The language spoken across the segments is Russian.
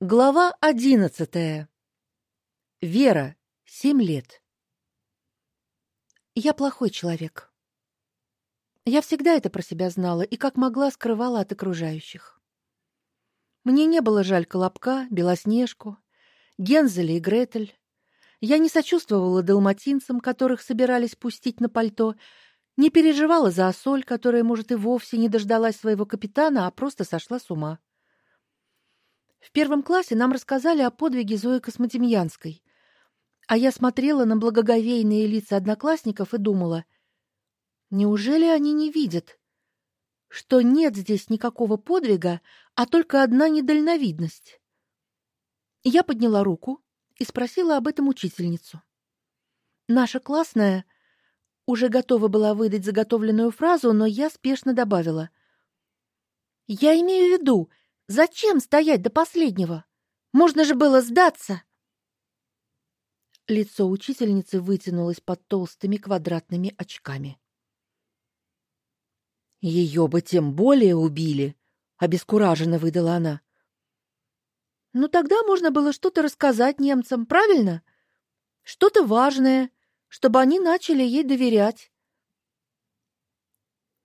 Глава одиннадцатая. Вера, семь лет. Я плохой человек. Я всегда это про себя знала и как могла скрывала от окружающих. Мне не было жаль Колобка, Белоснежку, Гензеля и Гретель. Я не сочувствовала далматинцам, которых собирались пустить на пальто, не переживала за Осоль, которая, может, и вовсе не дождалась своего капитана, а просто сошла с ума. В первом классе нам рассказали о подвиге Зои Космодемьянской. А я смотрела на благоговейные лица одноклассников и думала: неужели они не видят, что нет здесь никакого подвига, а только одна недальновидность? Я подняла руку и спросила об этом учительницу. Наша классная уже готова была выдать заготовленную фразу, но я спешно добавила: "Я имею в виду, Зачем стоять до последнего? Можно же было сдаться. Лицо учительницы вытянулось под толстыми квадратными очками. Ее бы тем более убили, обескураженно выдала она. Ну тогда можно было что-то рассказать немцам, правильно? Что-то важное, чтобы они начали ей доверять.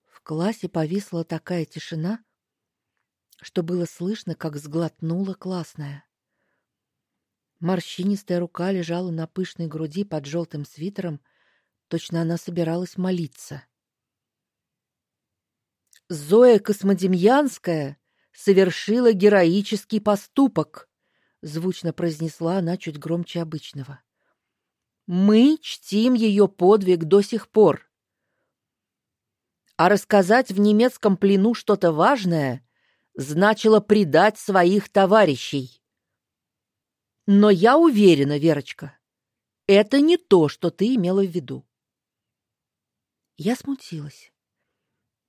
В классе повисла такая тишина, что было слышно, как сглотнула классная. Морщинистая рука лежала на пышной груди под желтым свитером, точно она собиралась молиться. Зоя Космодемьянская совершила героический поступок, звучно произнесла она чуть громче обычного. Мы чтим ее подвиг до сих пор. А рассказать в немецком плену что-то важное значило предать своих товарищей. Но я уверена, Верочка, это не то, что ты имела в виду. Я смутилась.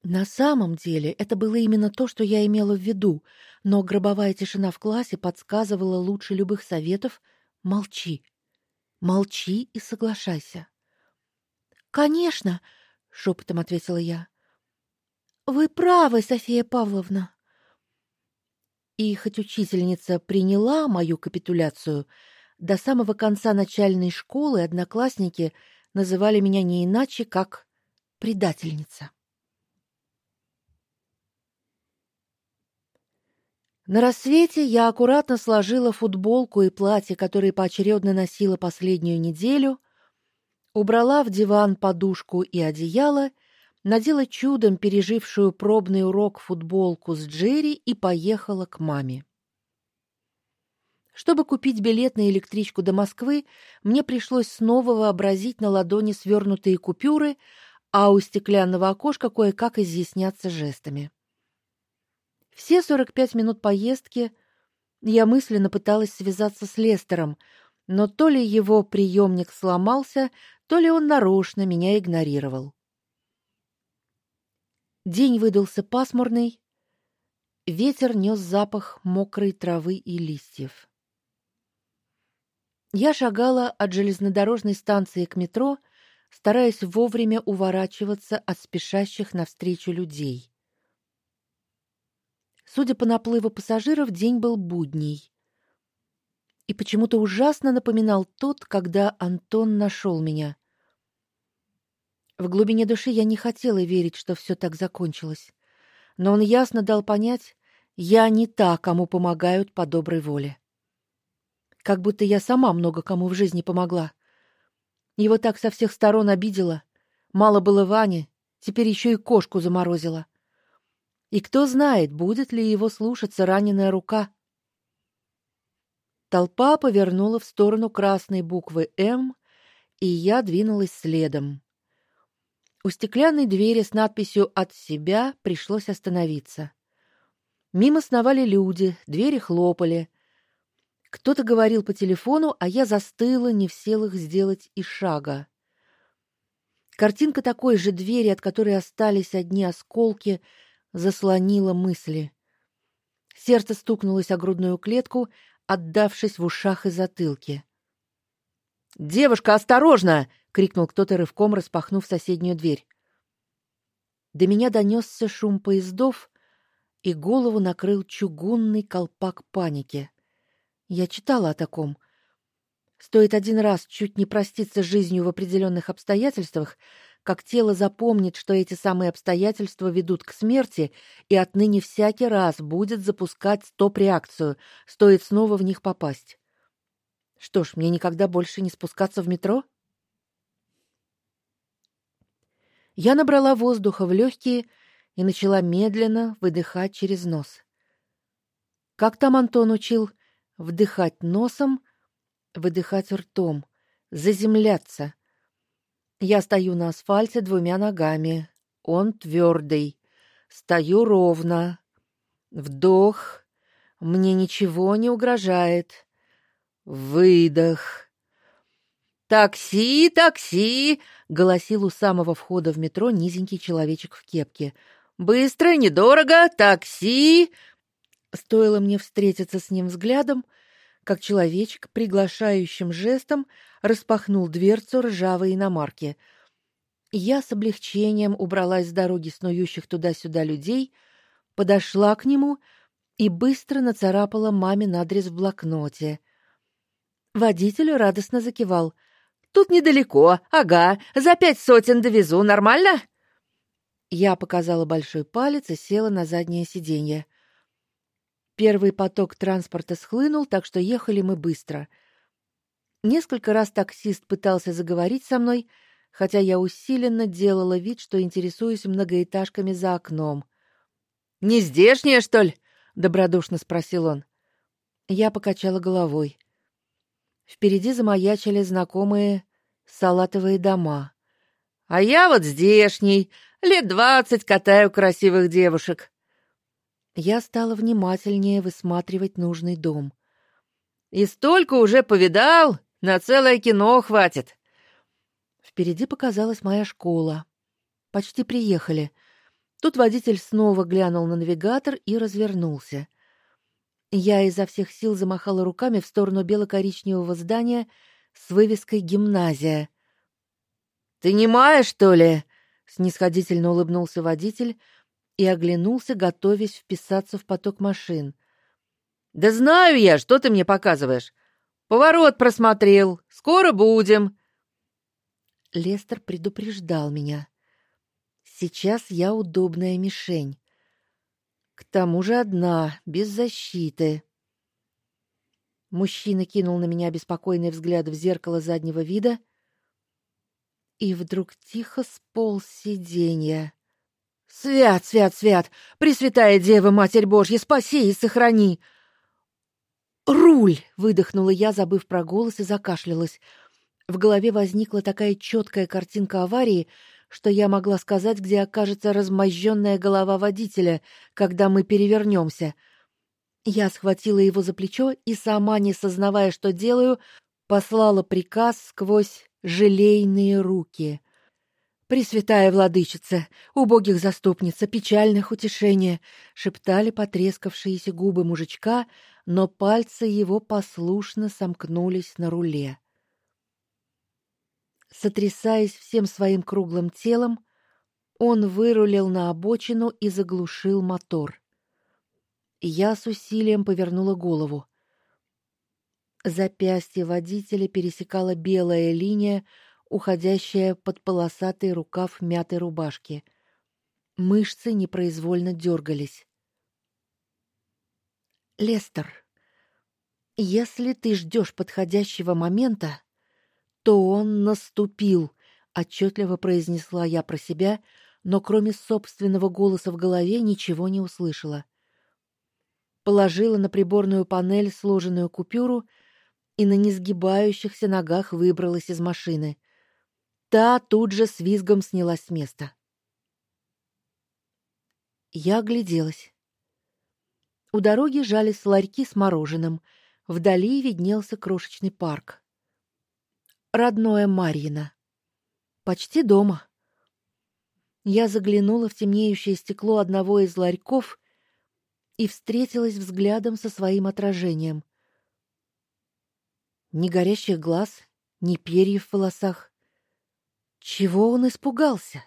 На самом деле, это было именно то, что я имела в виду, но гробовая тишина в классе подсказывала лучше любых советов: молчи. Молчи и соглашайся. Конечно, шепотом ответила я. Вы правы, София Павловна. И хоть учительница приняла мою капитуляцию, до самого конца начальной школы одноклассники называли меня не иначе, как предательница. На рассвете я аккуратно сложила футболку и платье, которые поочередно носила последнюю неделю, убрала в диван подушку и одеяло надела чудом пережившую пробный урок футболку с Джерри и поехала к маме. Чтобы купить билет на электричку до Москвы, мне пришлось снова вообразить на ладони свернутые купюры, а у стеклянного окошка кое-как изъясняться жестами. Все 45 минут поездки я мысленно пыталась связаться с Лестером, но то ли его приемник сломался, то ли он нарочно меня игнорировал. День выдался пасмурный. Ветер нес запах мокрой травы и листьев. Я шагала от железнодорожной станции к метро, стараясь вовремя уворачиваться от спешащих навстречу людей. Судя по наплыву пассажиров, день был будний. И почему-то ужасно напоминал тот, когда Антон нашел меня. В глубине души я не хотела верить, что все так закончилось. Но он ясно дал понять, я не та, кому помогают по доброй воле. Как будто я сама много кому в жизни помогла. Его так со всех сторон обидела. Мало было Вани, теперь еще и кошку заморозила. И кто знает, будет ли его слушаться раненая рука. Толпа повернула в сторону красной буквы М, и я двинулась следом. У стеклянной двери с надписью от себя пришлось остановиться. Мимо сновали люди, двери хлопали. Кто-то говорил по телефону, а я застыла, не в силах сделать и шага. Картинка такой же двери, от которой остались одни осколки, заслонила мысли. Сердце стукнулось о грудную клетку, отдавшись в ушах и затылке. Девушка, осторожно, крикнул кто-то рывком, распахнув соседнюю дверь. До меня донесся шум поездов, и голову накрыл чугунный колпак паники. Я читала о таком. Стоит один раз чуть не проститься с жизнью в определенных обстоятельствах, как тело запомнит, что эти самые обстоятельства ведут к смерти, и отныне всякий раз будет запускать стоп-реакцию, стоит снова в них попасть. Что ж, мне никогда больше не спускаться в метро? Я набрала воздуха в легкие и начала медленно выдыхать через нос. Как там Антон учил вдыхать носом, выдыхать ртом, заземляться. Я стою на асфальте двумя ногами. Он твердый. Стою ровно. Вдох. Мне ничего не угрожает. Выдох. Такси, такси, голосил у самого входа в метро низенький человечек в кепке. Быстро, недорого, такси. Стоило мне встретиться с ним взглядом, как человечек приглашающим жестом распахнул дверцу ржавой иномарки. Я с облегчением убралась с дороги снующих туда-сюда людей, подошла к нему и быстро нацарапала мамин адрес в блокноте. Водитель радостно закивал. Тут недалеко. Ага, за пять сотен довезу, нормально? Я показала большой палец и села на заднее сиденье. Первый поток транспорта схлынул, так что ехали мы быстро. Несколько раз таксист пытался заговорить со мной, хотя я усиленно делала вид, что интересуюсь многоэтажками за окном. Не здешняя, что ли? добродушно спросил он. Я покачала головой. Впереди замаячили знакомые салатовые дома. А я вот здешний, лет двадцать катаю красивых девушек. Я стала внимательнее высматривать нужный дом. И столько уже повидал, на целое кино хватит. Впереди показалась моя школа. Почти приехали. Тут водитель снова глянул на навигатор и развернулся. Я изо всех сил замахала руками в сторону бело-коричневого здания с вывеской гимназия. Ты не маешь, что ли? снисходительно улыбнулся водитель, и оглянулся, готовясь вписаться в поток машин. Да знаю я, что ты мне показываешь. Поворот просмотрел. Скоро будем. Лестер предупреждал меня. Сейчас я удобная мишень. К тому же одна, без защиты. Мужчина кинул на меня беспокойный взгляд в зеркало заднего вида и вдруг тихо сполз сиденья. Свят, свят, свят, Пресвятая Дева, Матерь Божья, спаси и сохрани. Руль, выдохнула я, забыв про голос и закашлялась. В голове возникла такая четкая картинка аварии, что я могла сказать, где окажется размозженная голова водителя, когда мы перевернемся. Я схватила его за плечо и сама, не сознавая, что делаю, послала приказ сквозь желейные руки. Пресвятая владычица, убогих заступница, печальных утешения, шептали потрескавшиеся губы мужичка, но пальцы его послушно сомкнулись на руле. Сотрясаясь всем своим круглым телом, он вырулил на обочину и заглушил мотор. Я с усилием повернула голову. Запястье водителя пересекала белая линия, уходящая под полосатый рукав мятой рубашки. Мышцы непроизвольно дергались. Лестер, если ты ждешь подходящего момента, то он наступил, отчетливо произнесла я про себя, но кроме собственного голоса в голове ничего не услышала. Положила на приборную панель сложенную купюру и на несгибающихся ногах выбралась из машины. Та тут же с визгом снялась с места. Я огляделась. У дороги жались ларьки с мороженым, вдали виднелся крошечный парк. Родное Марьино. Почти дома. Я заглянула в темнеющее стекло одного из ларьков и встретилась взглядом со своим отражением. Ни горящих глаз, ни перьев в волосах. Чего он испугался?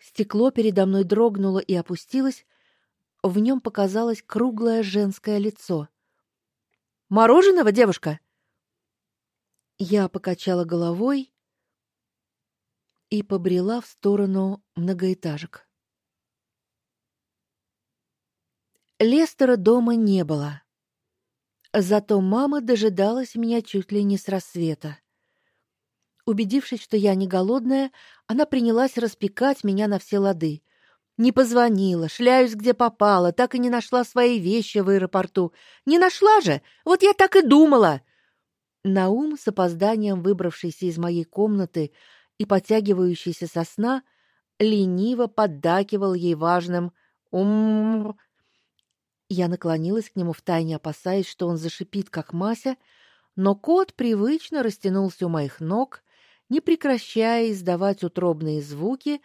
Стекло передо мной дрогнуло и опустилось, в нем показалось круглое женское лицо. Мороженого, девушка? Я покачала головой и побрела в сторону многоэтажек. Лестера дома не было. Зато мама дожидалась меня чуть ли не с рассвета. Убедившись, что я не голодная, она принялась распекать меня на все лады. Не позвонила, шляюсь где попало, так и не нашла свои вещи в аэропорту. Не нашла же. Вот я так и думала. Наум с опозданием выбравшийся из моей комнаты и потягивающийся со сна, лениво поддакивал ей важным ум. Я наклонилась к нему втайне, опасаясь, что он зашипит как Мася, но кот привычно растянулся у моих ног, не прекращая издавать утробные звуки,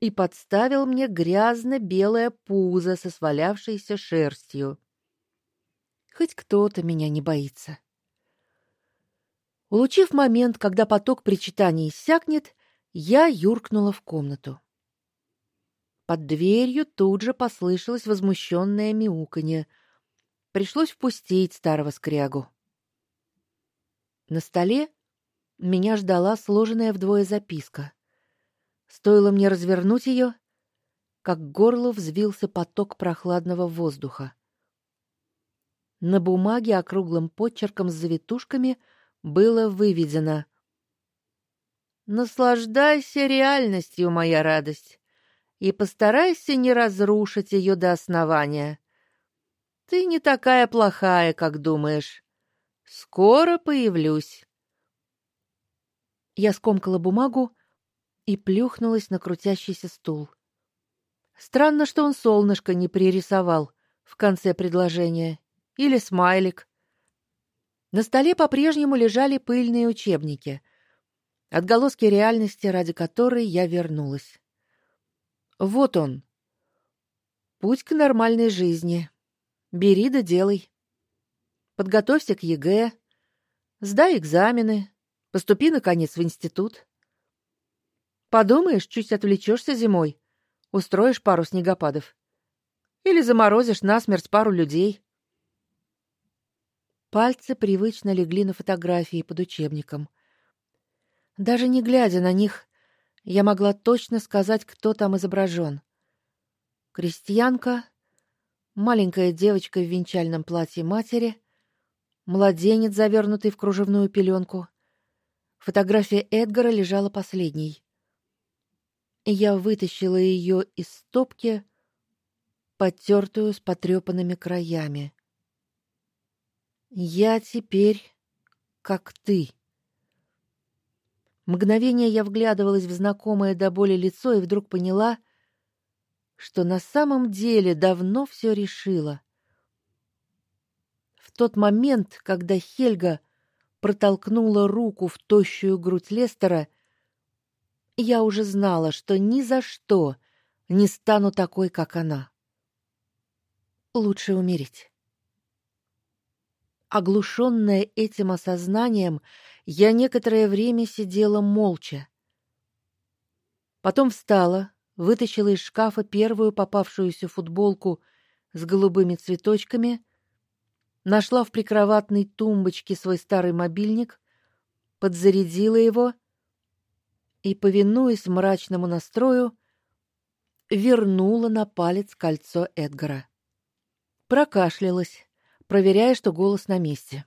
и подставил мне грязно-белое пузо со свалявшейся шерстью. Хоть кто-то меня не боится. Улучив момент, когда поток причитаний иссякнет, я юркнула в комнату. Под дверью тут же послышалось возмущенное мяуканье. Пришлось впустить старого скрягу. На столе меня ждала сложенная вдвое записка. Стоило мне развернуть ее, как к горлу взвился поток прохладного воздуха. На бумаге округлым почерком с завитушками было выведено: Наслаждайся реальностью, моя радость, и постарайся не разрушить ее до основания. Ты не такая плохая, как думаешь. Скоро появлюсь. Я скомкала бумагу и плюхнулась на крутящийся стул. Странно, что он солнышко не пририсовал в конце предложения или смайлик. На столе по-прежнему лежали пыльные учебники, отголоски реальности, ради которой я вернулась. Вот он. Путь к нормальной жизни. Бери да делай. Подготовься к ЕГЭ, сдай экзамены, поступи наконец в институт. Подумаешь, чуть отвлечешься зимой, устроишь пару снегопадов. Или заморозишь насмерть пару людей. Пальцы привычно легли на фотографии под учебником. Даже не глядя на них, я могла точно сказать, кто там изображен. Крестьянка, маленькая девочка в венчальном платье матери, младенец, завернутый в кружевную пеленку. Фотография Эдгара лежала последней я вытащила ее из стопки, потертую с потрепанными краями. Я теперь как ты. Мгновение я вглядывалась в знакомое до боли лицо и вдруг поняла, что на самом деле давно все решила. В тот момент, когда Хельга протолкнула руку в тощую грудь Лестера, я уже знала, что ни за что не стану такой, как она. Лучше умереть. Оглушенная этим осознанием, я некоторое время сидела молча. Потом встала, вытащила из шкафа первую попавшуюся футболку с голубыми цветочками, нашла в прикроватной тумбочке свой старый мобильник, подзарядила его и, повинуясь мрачному настрою, вернула на палец кольцо Эдгара. Прокашлялась, проверяя, что голос на месте.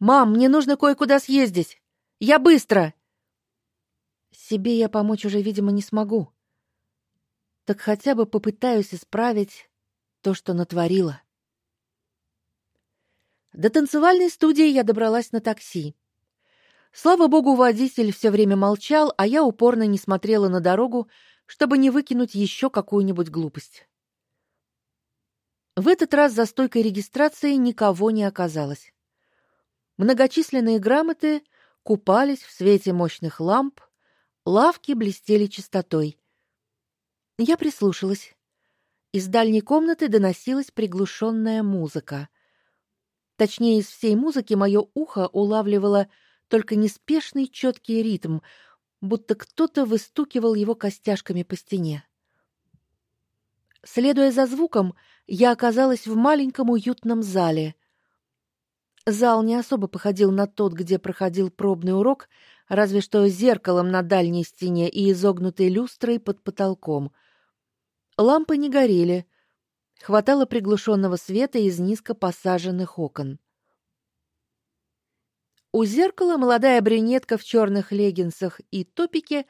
Мам, мне нужно кое-куда съездить. Я быстро. Себе я помочь уже, видимо, не смогу. Так хотя бы попытаюсь исправить то, что натворила. До танцевальной студии я добралась на такси. Слава богу, водитель все время молчал, а я упорно не смотрела на дорогу, чтобы не выкинуть еще какую-нибудь глупость. В этот раз за стойкой регистрации никого не оказалось. Многочисленные грамоты купались в свете мощных ламп, лавки блестели чистотой. Я прислушалась. Из дальней комнаты доносилась приглушенная музыка. Точнее, из всей музыки мое ухо улавливало только неспешный четкий ритм, будто кто-то выстукивал его костяшками по стене. Следуя за звуком, я оказалась в маленьком уютном зале. Зал не особо походил на тот, где проходил пробный урок, разве что зеркалом на дальней стене и изогнутой люстрой под потолком. Лампы не горели. Хватало приглушенного света из низко посаженных окон. У зеркала молодая брюнетка в черных леггинсах и топике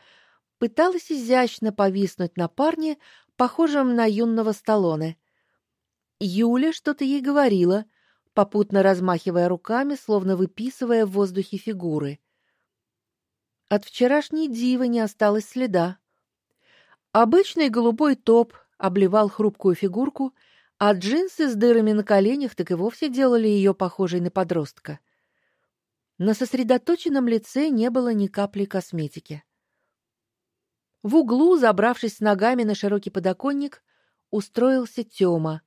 пыталась изящно повиснуть на парне, похожем на юного Сталлоне. Юля что-то ей говорила, попутно размахивая руками, словно выписывая в воздухе фигуры. От вчерашней дивы не осталось следа. Обычный голубой топ обливал хрупкую фигурку, а джинсы с дырами на коленях так и вовсе делали ее похожей на подростка. На сосредоточенном лице не было ни капли косметики. В углу, забравшись ногами на широкий подоконник, устроился Тёма.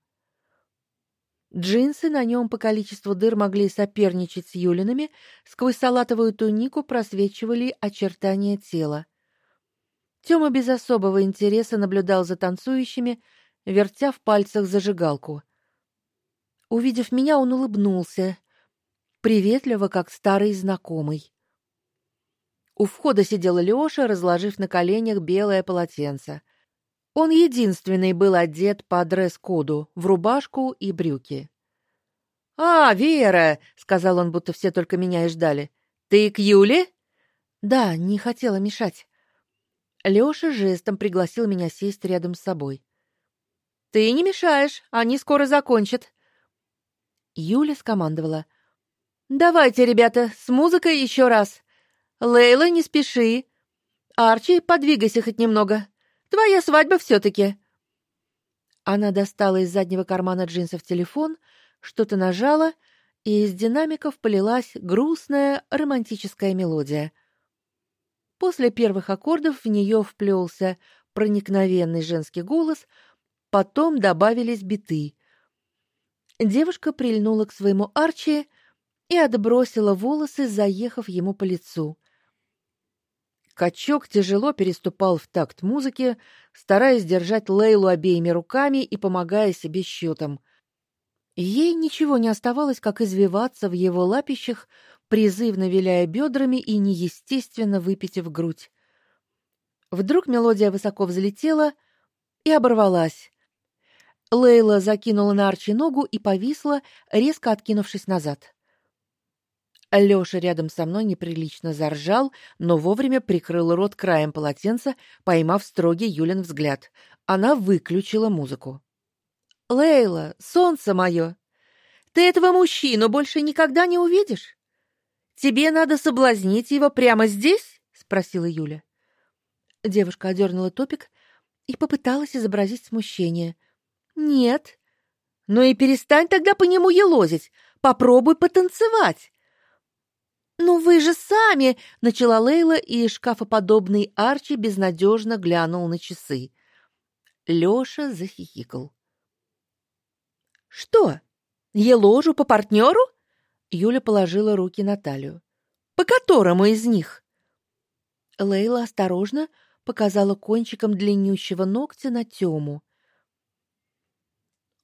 Джинсы на нем по количеству дыр могли соперничать с Юлиными, сквозь салатовую тунику просвечивали очертания тела. Тёма без особого интереса наблюдал за танцующими, вертя в пальцах зажигалку. Увидев меня, он улыбнулся, приветливо, как старый знакомый. У входа сидел Лёша, разложив на коленях белое полотенце. Он единственный был одет по дресс-коду, в рубашку и брюки. «А, Вера!» — сказал он, будто все только меня и ждали. «Ты к Юле?» «Да, не хотела мешать». Лёша жестом пригласил меня сесть рядом с собой. «Ты не мешаешь, они скоро закончат». Юля скомандовала. Давайте, ребята, с музыкой еще раз. Лейла, не спеши. Арчи, подвигайся хоть немного. Твоя свадьба все таки Она достала из заднего кармана джинсов телефон, что-то нажала, и из динамиков полилась грустная романтическая мелодия. После первых аккордов в нее вплелся проникновенный женский голос, потом добавились биты. Девушка прильнула к своему Арчи, и отбросила волосы, заехав ему по лицу. Качок тяжело переступал в такт музыки, стараясь держать Лейлу обеими руками и помогая себе счетом. Ей ничего не оставалось, как извиваться в его лапищах, призывно виляя бедрами и неестественно выпитив грудь. Вдруг мелодия высоко взлетела и оборвалась. Лейла закинула на Арчи ногу и повисла, резко откинувшись назад. Лёша рядом со мной неприлично заржал, но вовремя прикрыл рот краем полотенца, поймав строгий Юлин взгляд. Она выключила музыку. Лейла, солнце мое, ты этого мужчину больше никогда не увидишь. Тебе надо соблазнить его прямо здесь? спросила Юля. Девушка одернула топик и попыталась изобразить смущение. Нет. Ну и перестань тогда по нему елозить. Попробуй потанцевать. «Ну вы же сами!» — начала Лейла, и шкафоподобный Арчи безнадежно глянул на часы. Лёша захихикал. «Что? Я по партнеру?» Юля положила руки на талию. «По которому из них?» Лейла осторожно показала кончиком длиннющего ногтя на Тему.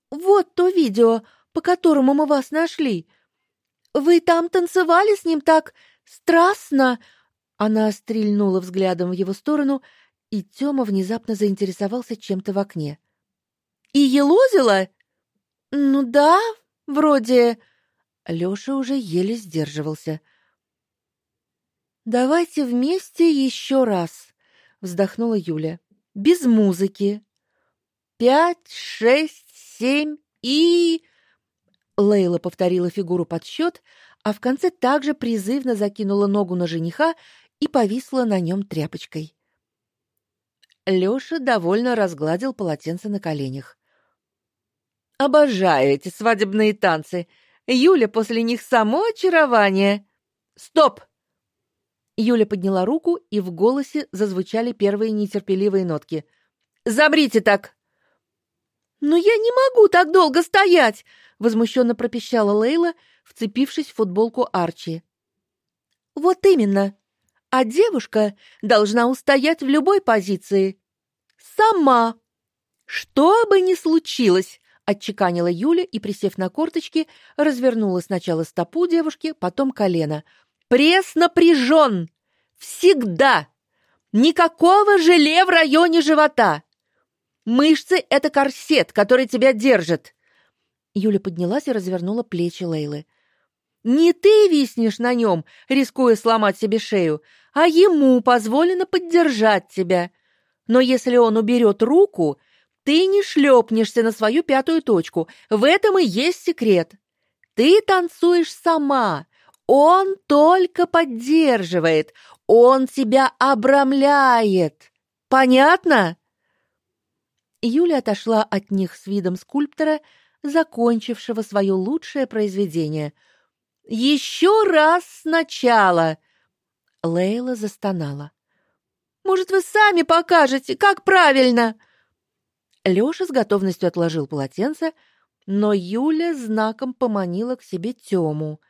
«Вот то видео, по которому мы вас нашли. Вы там танцевали с ним так страстно. Она стрельнула взглядом в его сторону, и Тёма внезапно заинтересовался чем-то в окне. И елозила? Ну да, вроде. Лёша уже еле сдерживался. Давайте вместе еще раз, вздохнула Юля. Без музыки. Пять, шесть, семь и Лейла повторила фигуру подсчет, а в конце также призывно закинула ногу на жениха и повисла на нем тряпочкой. Лёша довольно разгладил полотенце на коленях. Обожаю эти свадебные танцы. Юля после них само очарование. Стоп. Юля подняла руку, и в голосе зазвучали первые нетерпеливые нотки. Забрите так. Но я не могу так долго стоять, возмущенно пропищала Лейла, вцепившись в футболку Арчи. Вот именно. А девушка должна устоять в любой позиции. Сама. Что бы ни случилось, отчеканила Юля и, присев на корточки, развернула сначала стопу девушки, потом колено. Пресс напряжен! Всегда! Никакого желе в районе живота! Мышцы — это корсет, который тебя держит!» Юля поднялась и развернула плечи Лейлы. «Не ты виснешь на нем, рискуя сломать себе шею, а ему позволено поддержать тебя. Но если он уберет руку, ты не шлепнешься на свою пятую точку. В этом и есть секрет. Ты танцуешь сама. Он только поддерживает. Он тебя обрамляет. Понятно? Юля отошла от них с видом скульптора, закончившего свое лучшее произведение. Еще раз сначала. Лейла застонала. Может, вы сами покажете, как правильно? Лёша с готовностью отложил полотенце, но Юля знаком поманила к себе Тёму.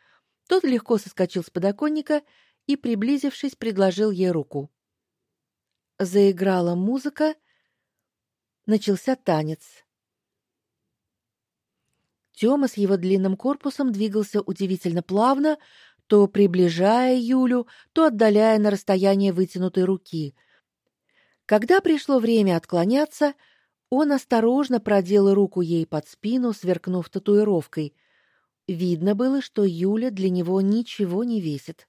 Тот легко соскочил с подоконника и, приблизившись, предложил ей руку. Заиграла музыка, начался танец. Тёма с его длинным корпусом двигался удивительно плавно, то приближая Юлю, то отдаляя на расстояние вытянутой руки. Когда пришло время отклоняться, он осторожно продел руку ей под спину, сверкнув татуировкой. Видно было, что Юля для него ничего не весит.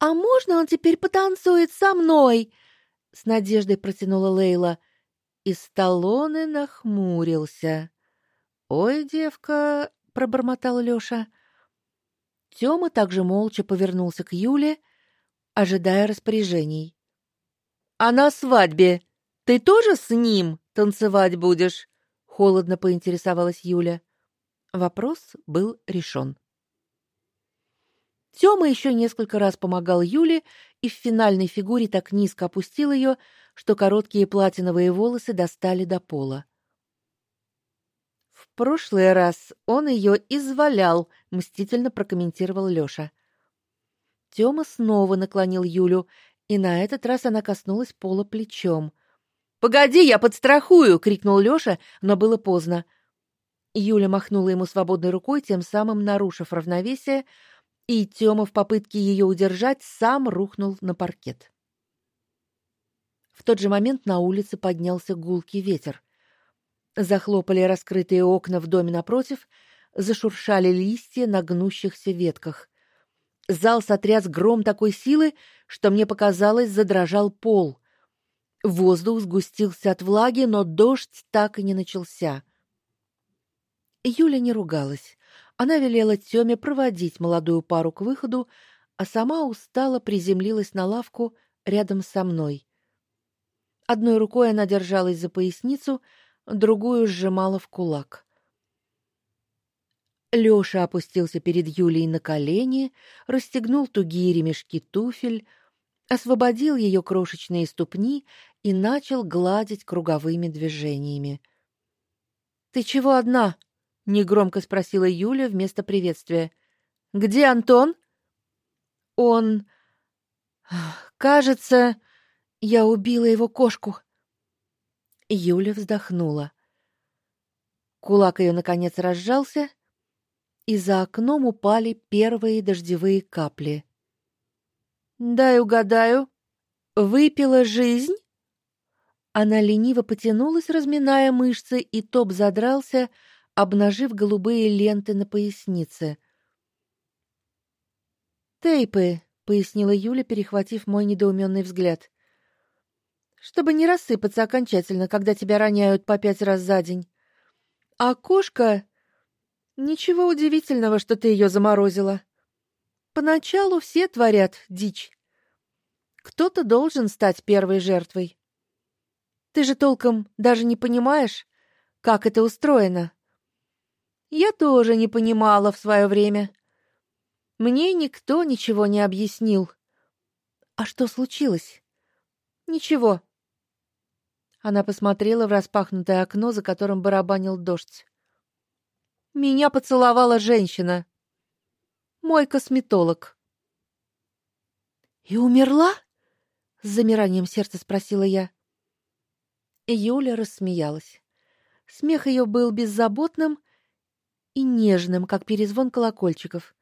А можно он теперь потанцует со мной? с надеждой протянула Лейла. И Сталлоне нахмурился. Ой, девка, пробормотал Лёша. Тёма также молча повернулся к Юле, ожидая распоряжений. А на свадьбе ты тоже с ним танцевать будешь? холодно поинтересовалась Юля. Вопрос был решен. Тёма еще несколько раз помогал Юле и в финальной фигуре так низко опустил ее, что короткие платиновые волосы достали до пола. В прошлый раз он ее извалял, мстительно прокомментировал Лёша. Тёма снова наклонил Юлю, и на этот раз она коснулась пола плечом. Погоди, я подстрахую, крикнул Лёша, но было поздно. Юля махнула ему свободной рукой, тем самым нарушив равновесие, и Тёма в попытке ее удержать сам рухнул на паркет. В тот же момент на улице поднялся гулкий ветер. Захлопали раскрытые окна в доме напротив, зашуршали листья на гнущихся ветках. Зал сотряс гром такой силы, что мне показалось, задрожал пол. Воздух сгустился от влаги, но дождь так и не начался. Юля не ругалась. Она велела Тёме проводить молодую пару к выходу, а сама устало приземлилась на лавку рядом со мной. Одной рукой она держалась за поясницу, другую сжимала в кулак. Лёша опустился перед Юлей на колени, расстегнул тугие ремешки туфель, освободил ее крошечные ступни и начал гладить круговыми движениями. Ты чего одна? негромко спросила Юля вместо приветствия. Где Антон? Он Кажется, я убила его кошку. Юля вздохнула. Кулак ее наконец разжался, и за окном упали первые дождевые капли. Дай угадаю, выпила жизнь? Она лениво потянулась, разминая мышцы, и топ задрался, обнажив голубые ленты на пояснице. Тейпы, пояснила Юля, перехватив мой недоуменный взгляд. Чтобы не рассыпаться окончательно, когда тебя роняют по пять раз за день. А кошка Ничего удивительного, что ты ее заморозила. Поначалу все творят дичь. Кто-то должен стать первой жертвой. Ты же толком даже не понимаешь, как это устроено. Я тоже не понимала в свое время. Мне никто ничего не объяснил. А что случилось? Ничего. Она посмотрела в распахнутое окно, за которым барабанил дождь. Меня поцеловала женщина мой косметолог. И умерла? с замиранием сердца спросила я. Юля рассмеялась. Смех ее был беззаботным и нежным, как перезвон колокольчиков.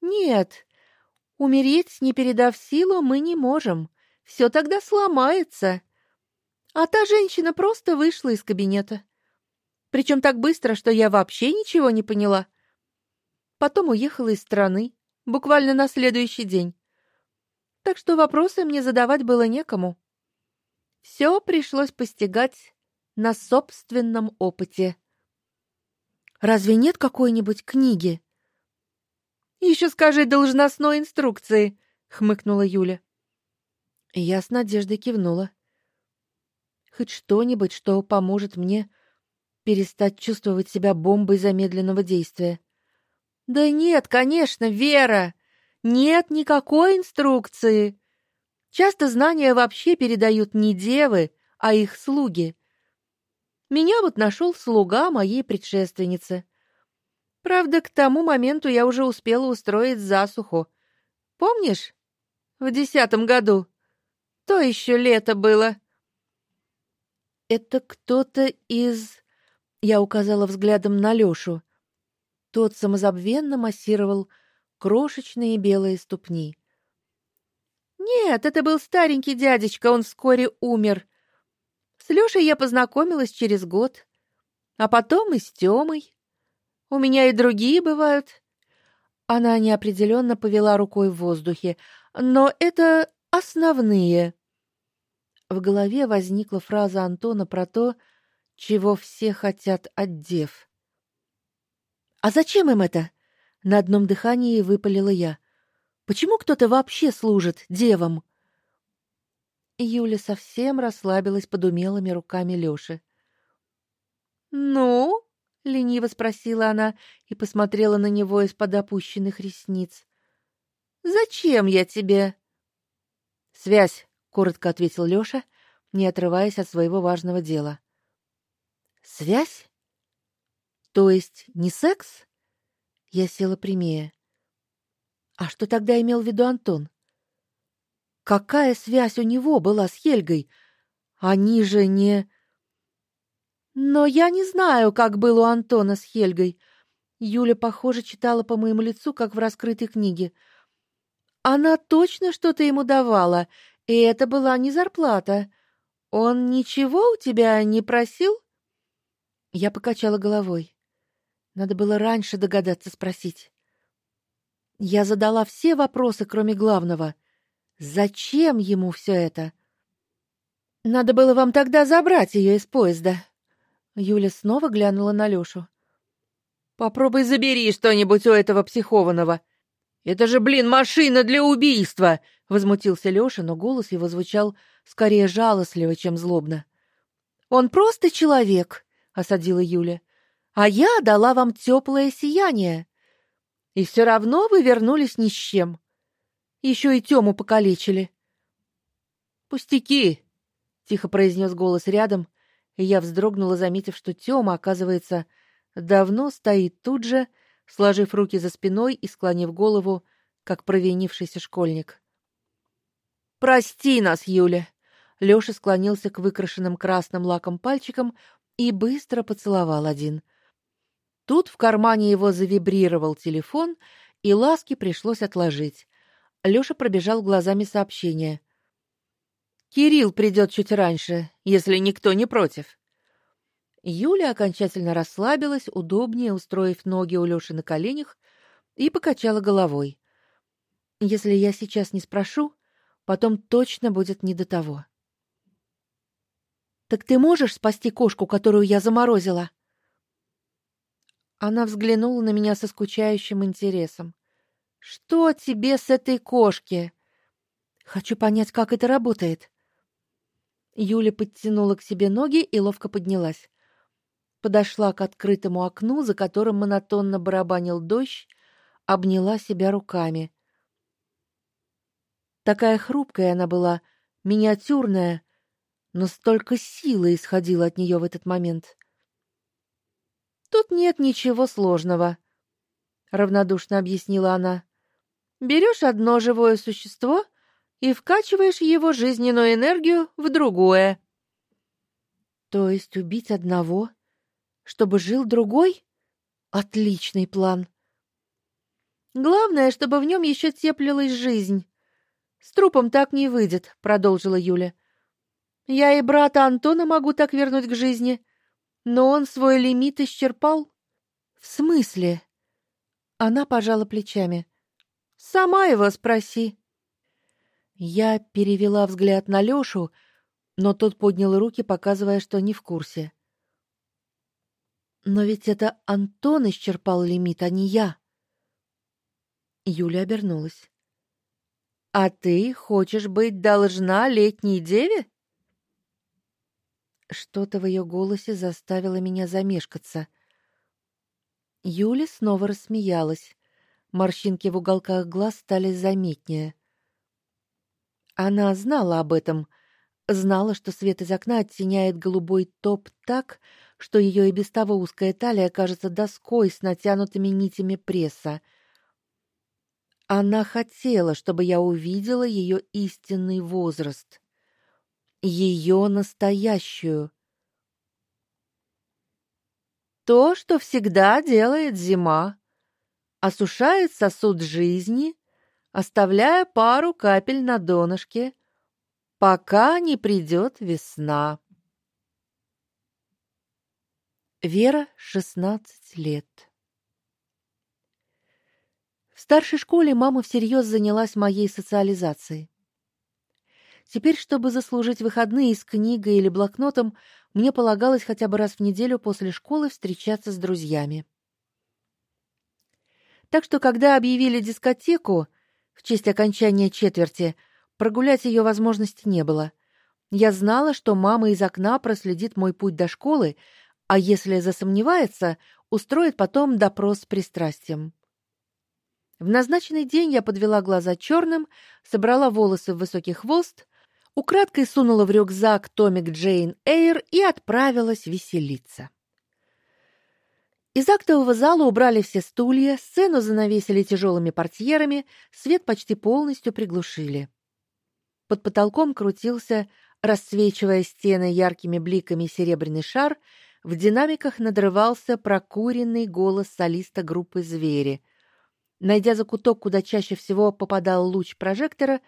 Нет, умереть, не передав силу, мы не можем. Все тогда сломается. А та женщина просто вышла из кабинета. Причем так быстро, что я вообще ничего не поняла. Потом уехала из страны, буквально на следующий день. Так что вопросы мне задавать было некому. Все пришлось постигать на собственном опыте. Разве нет какой-нибудь книги? Еще скажи должностной инструкции, хмыкнула Юля. Я с надеждой кивнула. Хоть что-нибудь, что поможет мне перестать чувствовать себя бомбой замедленного действия. Да нет, конечно, Вера. Нет никакой инструкции. Часто знания вообще передают не девы, а их слуги. Меня вот нашел слуга моей предшественницы. Правда, к тому моменту я уже успела устроить засуху. Помнишь? В десятом году. То еще лето было. Это кто-то из... Я указала взглядом на Лёшу. Тот самозабвенно массировал крошечные белые ступни. Нет, это был старенький дядечка, он вскоре умер. С Лёшей я познакомилась через год, а потом и с Тёмой. У меня и другие бывают. Она неопределенно повела рукой в воздухе, но это основные. В голове возникла фраза Антона про то, чего все хотят от дев. А зачем им это? На одном дыхании выпалила я. Почему кто-то вообще служит девам? Юля совсем расслабилась под умелыми руками Лёши. "Ну?" лениво спросила она и посмотрела на него из-под опущенных ресниц. "Зачем я тебе?" "Связь", коротко ответил Лёша, не отрываясь от своего важного дела. "Связь? То есть не секс?" Я села прямее. А что тогда имел в виду Антон? Какая связь у него была с Хельгой? Они же не Но я не знаю, как было у Антона с Хельгой. Юля, похоже, читала по моему лицу, как в раскрытой книге. Она точно что-то ему давала, и это была не зарплата. Он ничего у тебя не просил? Я покачала головой. Надо было раньше догадаться спросить. Я задала все вопросы, кроме главного. Зачем ему все это? Надо было вам тогда забрать ее из поезда. Юля снова глянула на Лёшу. Попробуй забери что-нибудь у этого психованного. Это же, блин, машина для убийства, возмутился Лёша, но голос его звучал скорее жалостливо, чем злобно. Он просто человек, осадила Юля. А я дала вам теплое сияние. И все равно вы вернулись ни с чем. Еще и Тему покалечили. Пустяки, тихо произнес голос рядом, и я вздрогнула, заметив, что Тёма, оказывается, давно стоит тут же, сложив руки за спиной и склонив голову, как провинившийся школьник. Прости нас, Юля. Лёша склонился к выкрашенным красным лаком пальчикам и быстро поцеловал один. Тут в кармане его завибрировал телефон, и ласки пришлось отложить. Лёша пробежал глазами сообщение. Кирилл придёт чуть раньше, если никто не против. Юля окончательно расслабилась, удобнее устроив ноги у Лёши на коленях, и покачала головой. Если я сейчас не спрошу, потом точно будет не до того. Так ты можешь спасти кошку, которую я заморозила? Она взглянула на меня со скучающим интересом. Что тебе с этой кошки? Хочу понять, как это работает. Юля подтянула к себе ноги и ловко поднялась. Подошла к открытому окну, за которым монотонно барабанил дождь, обняла себя руками. Такая хрупкая она была, миниатюрная, но столько силы исходило от нее в этот момент. Тут нет ничего сложного, равнодушно объяснила она. Берешь одно живое существо и вкачиваешь его жизненную энергию в другое. То есть убить одного, чтобы жил другой? Отличный план. Главное, чтобы в нем еще теплилась жизнь. С трупом так не выйдет, продолжила Юля. Я и брата Антона могу так вернуть к жизни, но он свой лимит исчерпал. В смысле? Она пожала плечами. Сама его спроси. Я перевела взгляд на Лёшу, но тот поднял руки, показывая, что не в курсе. Но ведь это Антон исчерпал лимит, а не я. Юля обернулась. А ты хочешь быть должна летней деве? Что-то в ее голосе заставило меня замешкаться. Юля снова рассмеялась. Морщинки в уголках глаз стали заметнее. Она знала об этом, знала, что свет из окна оттеняет голубой топ так, что ее и без того узкая талия кажется доской с натянутыми нитями пресса. Она хотела, чтобы я увидела ее истинный возраст, ее настоящую. То, что всегда делает зима, осушает сосуд жизни, оставляя пару капель на донышке, пока не придет весна. Вера, 16 лет. В старшей школе мама всерьез занялась моей социализацией. Теперь, чтобы заслужить выходные с книгой или блокнотом, мне полагалось хотя бы раз в неделю после школы встречаться с друзьями. Так что когда объявили дискотеку в честь окончания четверти, прогулять ее возможности не было. Я знала, что мама из окна проследит мой путь до школы, а если засомневается, устроит потом допрос с пристрастием. В назначенный день я подвела глаза черным, собрала волосы в высокий хвост, украдкой сунула в рюкзак томик Джейн Эйр и отправилась веселиться. Из актового зала убрали все стулья, сцену занавесили тяжелыми портьерами, свет почти полностью приглушили. Под потолком крутился, расцвечивая стены яркими бликами серебряный шар, в динамиках надрывался прокуренный голос солиста группы Звери. Найдя закуток, куда чаще всего попадал луч прожектора,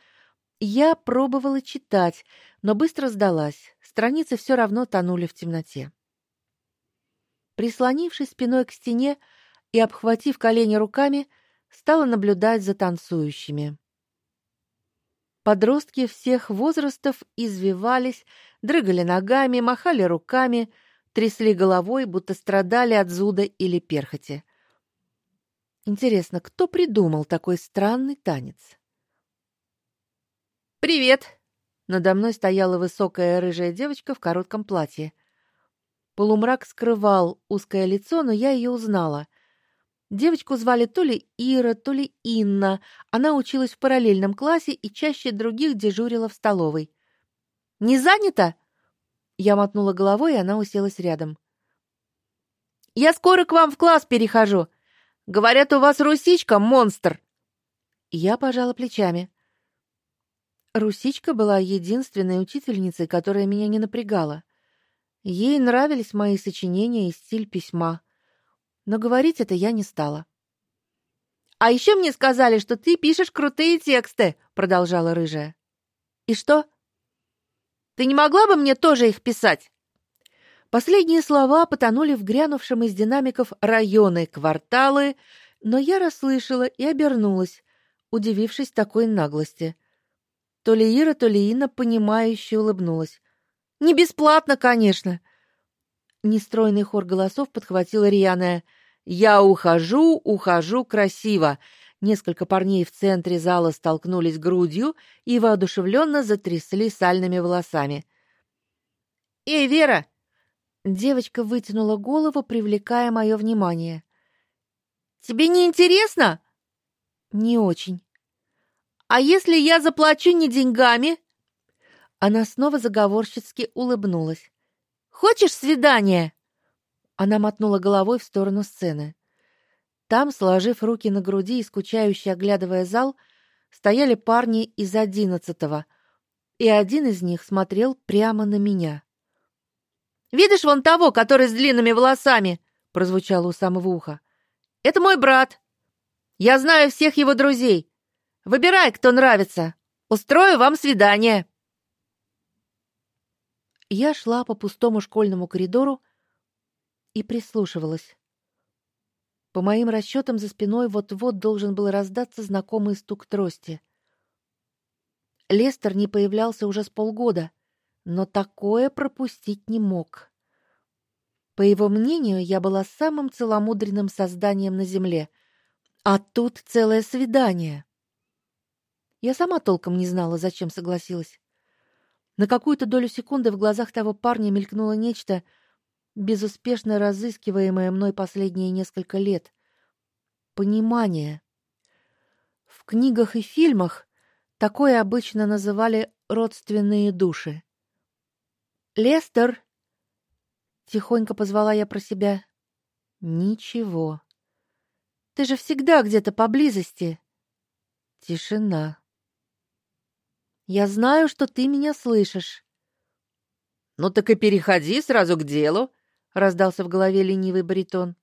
я пробовала читать, но быстро сдалась. Страницы все равно тонули в темноте. Прислонившись спиной к стене и обхватив колени руками, стала наблюдать за танцующими. Подростки всех возрастов извивались, дрыгали ногами, махали руками, трясли головой, будто страдали от зуда или перхоти. Интересно, кто придумал такой странный танец? Привет. Надо мной стояла высокая рыжая девочка в коротком платье. Полумрак скрывал узкое лицо, но я ее узнала. Девочку звали то ли Ира, то ли Инна. Она училась в параллельном классе и чаще других дежурила в столовой. Не занято? Я мотнула головой, и она уселась рядом. Я скоро к вам в класс перехожу. Говорят, у вас Русичка монстр. Я пожала плечами. Русичка была единственной учительницей, которая меня не напрягала. Ей нравились мои сочинения и стиль письма, но говорить это я не стала. А еще мне сказали, что ты пишешь крутые тексты, продолжала рыжая. И что? Ты не могла бы мне тоже их писать? Последние слова потонули в грянувшем из динамиков районы, кварталы, но я расслышала и обернулась, удивившись такой наглости. То ли Ира, то ли Инна понимающе улыбнулась. Не бесплатно, конечно. Нестройный хор голосов подхватила рьяная: "Я ухожу, ухожу красиво". Несколько парней в центре зала столкнулись грудью и воодушевленно затрясли сальными волосами. "Эй, Вера!" Девочка вытянула голову, привлекая мое внимание. "Тебе не интересно?" "Не очень". "А если я заплачу не деньгами?" Она снова заговорщицки улыбнулась. Хочешь свидание? Она мотнула головой в сторону сцены. Там, сложив руки на груди и скучающе оглядывая зал, стояли парни из одиннадцатого, и один из них смотрел прямо на меня. Видишь вон того, который с длинными волосами, прозвучало у самого уха. Это мой брат. Я знаю всех его друзей. Выбирай, кто нравится. Устрою вам свидание. Я шла по пустому школьному коридору и прислушивалась. По моим расчетам, за спиной вот-вот должен был раздаться знакомый стук трости. Лестер не появлялся уже с полгода, но такое пропустить не мог. По его мнению, я была самым целомудренным созданием на земле, а тут целое свидание. Я сама толком не знала, зачем согласилась. На какую-то долю секунды в глазах того парня мелькнуло нечто, безуспешно разыскиваемое мной последние несколько лет. Понимание. В книгах и фильмах такое обычно называли родственные души. Лестер тихонько позвала я про себя. Ничего. Ты же всегда где-то поблизости. Тишина. Я знаю, что ты меня слышишь. Ну так и переходи сразу к делу, раздался в голове ленивый баритон.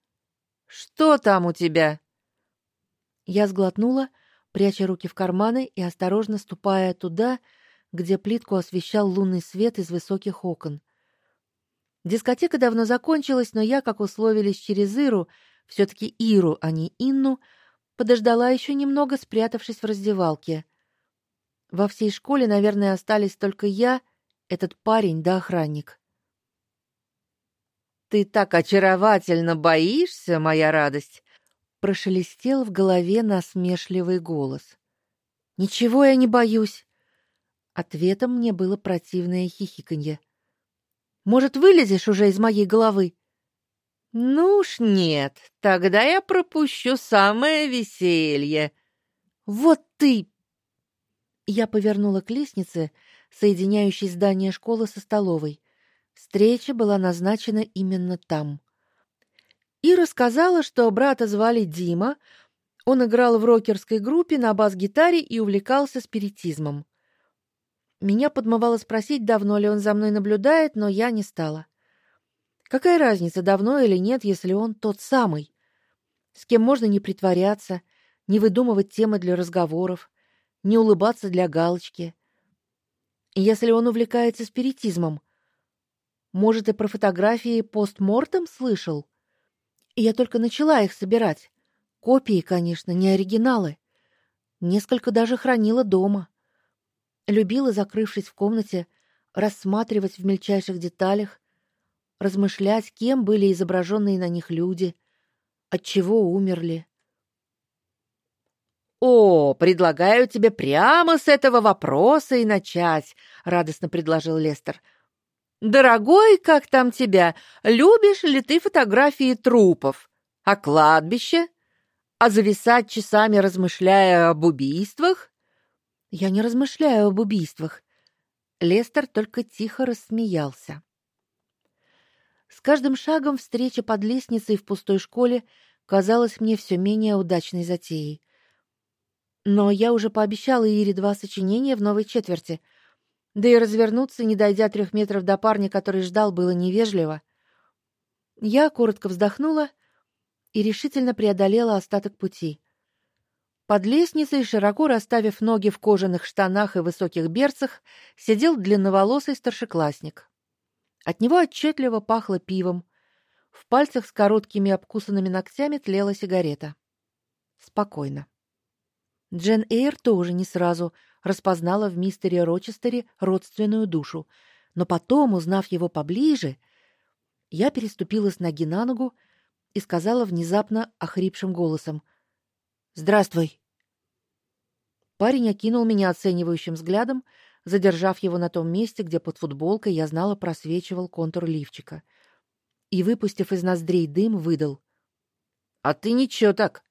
Что там у тебя? Я сглотнула, пряча руки в карманы и осторожно ступая туда, где плитку освещал лунный свет из высоких окон. Дискотека давно закончилась, но я, как условились через Иру, все таки Иру, а не Инну, подождала еще немного, спрятавшись в раздевалке. Во всей школе, наверное, остались только я, этот парень да охранник. Ты так очаровательно боишься, моя радость, прошелестел в голове насмешливый голос. Ничего я не боюсь. Ответом мне было противное хихиканье. Может, вылезешь уже из моей головы? Ну уж нет, тогда я пропущу самое веселье. Вот ты я повернула к лестнице, соединяющей здание школы со столовой. Встреча была назначена именно там. И рассказала, что брата звали Дима, он играл в рокерской группе на бас-гитаре и увлекался спиритизмом. Меня подмывало спросить, давно ли он за мной наблюдает, но я не стала. Какая разница, давно или нет, если он тот самый? С кем можно не притворяться, не выдумывать темы для разговоров, не улыбаться для галочки. Если он увлекается спиритизмом, может, и про фотографии постмортем слышал? Я только начала их собирать. Копии, конечно, не оригиналы. Несколько даже хранила дома. Любила, закрывшись в комнате, рассматривать в мельчайших деталях, размышлять, кем были изображенные на них люди, от чего умерли. О, предлагаю тебе прямо с этого вопроса и начать, радостно предложил Лестер. Дорогой, как там тебя? Любишь ли ты фотографии трупов? А кладбище? А зависать часами, размышляя об убийствах? Я не размышляю об убийствах. Лестер только тихо рассмеялся. С каждым шагом встреча под лестницей в пустой школе казалась мне все менее удачной затеей. Но я уже пообещала Ире два сочинения в новой четверти. Да и развернуться, не дойдя трех метров до парня, который ждал, было невежливо. Я коротко вздохнула и решительно преодолела остаток пути. Под лестницей, широко расставив ноги в кожаных штанах и высоких берцах, сидел длинноволосый старшеклассник. От него отчетливо пахло пивом. В пальцах с короткими обкусанными ногтями тлела сигарета. Спокойно. Джен Эйр тоже не сразу распознала в мистере Рочестере родственную душу, но потом, узнав его поближе, я переступила с ноги на ногу и сказала внезапно охрипшим голосом: "Здравствуй". Парень окинул меня оценивающим взглядом, задержав его на том месте, где под футболкой я знала просвечивал контур лифчика, и выпустив из ноздрей дым, выдал: "А ты ничего так.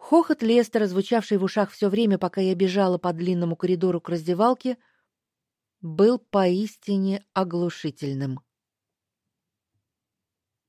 Хохот Лестера, звучавший в ушах все время, пока я бежала по длинному коридору к раздевалке, был поистине оглушительным.